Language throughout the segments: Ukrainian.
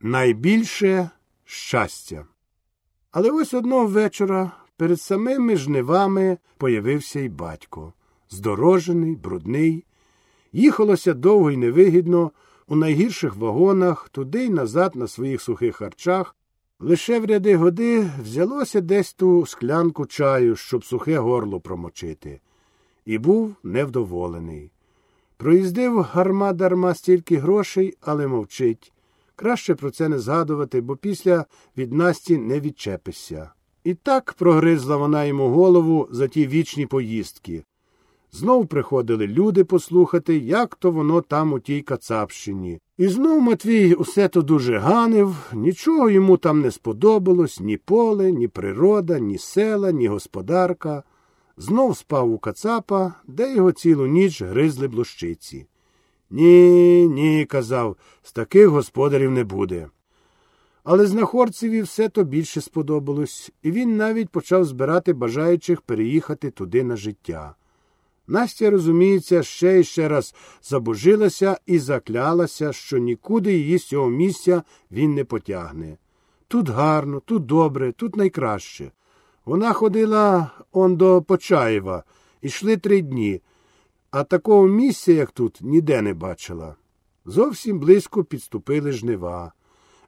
Найбільше щастя. Але ось одного вечора перед самими жнивами появився й батько. Здорожений, брудний. Їхалося довго й невигідно, у найгірших вагонах, туди й назад на своїх сухих харчах. Лише в ряди годи взялося десь ту склянку чаю, щоб сухе горло промочити, і був невдоволений. Проїздив гарма дарма стільки грошей, але мовчить. Краще про це не згадувати, бо після від Насті не відчепишся. І так прогризла вона йому голову за ті вічні поїздки. Знов приходили люди послухати, як то воно там у тій Кацапщині. І знов Матвій усе то дуже ганив, нічого йому там не сподобалось ні поле, ні природа, ні села, ні господарка. Знов спав у Кацапа, де його цілу ніч гризли блощиці. Ні, ні, казав, з таких господарів не буде. Але знаходцеві все то більше сподобалось, і він навіть почав збирати бажаючих переїхати туди на життя. Настя, розуміється, ще і ще раз забожилася і заклялася, що нікуди її з цього місця він не потягне. Тут гарно, тут добре, тут найкраще. Вона ходила он до Почаєва, йшли три дні, а такого місця, як тут, ніде не бачила. Зовсім близько підступили жнива.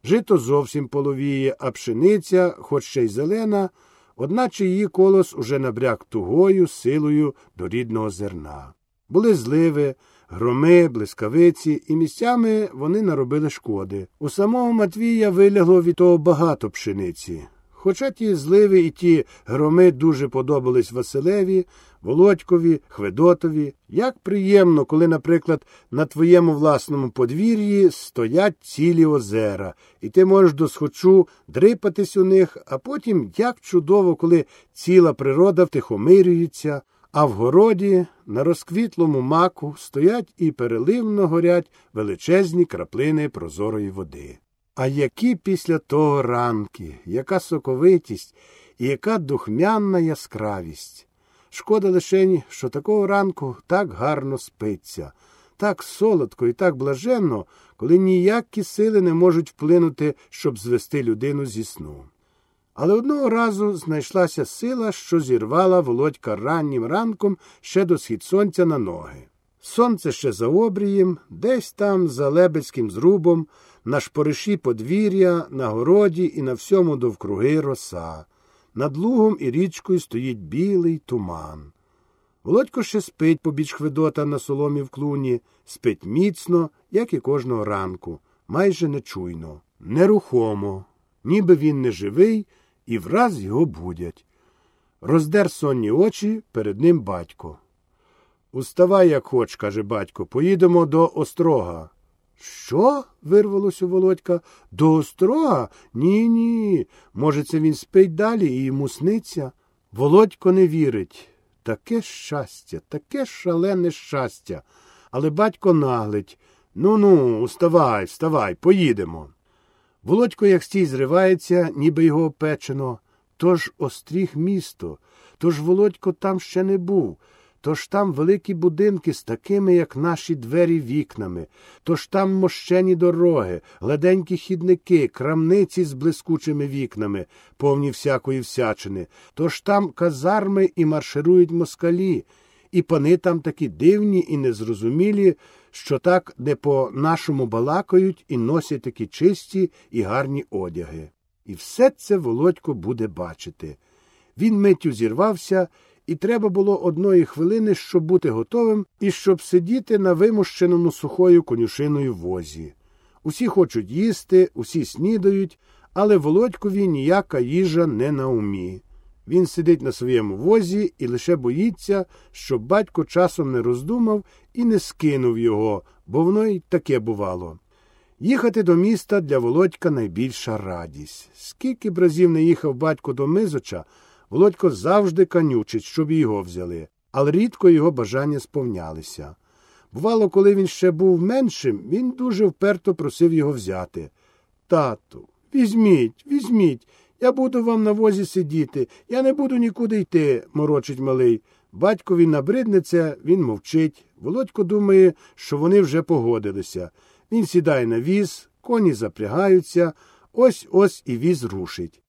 Жито зовсім половіє, а пшениця, хоч ще й зелена, одначе її колос уже набряк тугою силою до рідного зерна. Були зливи, громи, блискавиці, і місцями вони наробили шкоди. У самого Матвія вилягло від того багато пшениці. Хоча ті зливи і ті громи дуже подобались Василеві, Володькові, Хведотові. Як приємно, коли, наприклад, на твоєму власному подвір'ї стоять цілі озера, і ти можеш досхочу дрипатись у них, а потім як чудово, коли ціла природа втихомирюється, а в городі на розквітлому маку стоять і переливно горять величезні краплини прозорої води. А які після того ранки, яка соковитість і яка духмянна яскравість. Шкода лишень, що такого ранку так гарно спиться, так солодко і так блаженно, коли ніякі сили не можуть вплинути, щоб звести людину зі сну. Але одного разу знайшлася сила, що зірвала володька раннім ранком ще до схід сонця на ноги. Сонце ще за обрієм, десь там, за лебедським зрубом, на шпориші подвір'я, на городі і на всьому довкруги роса. Над лугом і річкою стоїть білий туман. Володько ще спить побіч Хведота на соломі в клуні, спить міцно, як і кожного ранку, майже нечуйно, нерухомо, ніби він не живий, і враз його будять. Роздер сонні очі перед ним батько. Уставай, як хоч, каже батько, поїдемо до острога. Що? вирвалося у Володька. До острога? Ні, ні. Може, це він спить далі і йому сниться? Володько не вірить. Таке щастя, таке шалене щастя. Але батько наглить. Ну ну, уставай, вставай, поїдемо. Володько, як стій зривається, ніби його опечено. Тож остріг місто, тож Володько там ще не був. Тож там великі будинки з такими, як наші двері вікнами, тож там мощені дороги, гладенькі хідники, крамниці з блискучими вікнами, повні всякої всячини, тож там казарми і марширують москалі, і пани там такі дивні і незрозумілі, що так не по нашому балакають і носять такі чисті і гарні одяги. І все це Володько буде бачити. Він миттю зірвався і треба було одної хвилини, щоб бути готовим і щоб сидіти на вимущеному сухою конюшиною возі. Усі хочуть їсти, усі снідають, але Володькові ніяка їжа не на умі. Він сидить на своєму возі і лише боїться, щоб батько часом не роздумав і не скинув його, бо воно й таке бувало. Їхати до міста для Володька найбільша радість. Скільки б разів не їхав батько до Мизоча, Володько завжди канючить, щоб його взяли, але рідко його бажання сповнялися. Бувало, коли він ще був меншим, він дуже вперто просив його взяти. Тату, візьміть, візьміть, я буду вам на возі сидіти, я не буду нікуди йти, морочить малий. Батькові набридне це, він мовчить. Володько думає, що вони вже погодилися. Він сідає на віз, коні запрягаються, ось ось і віз рушить.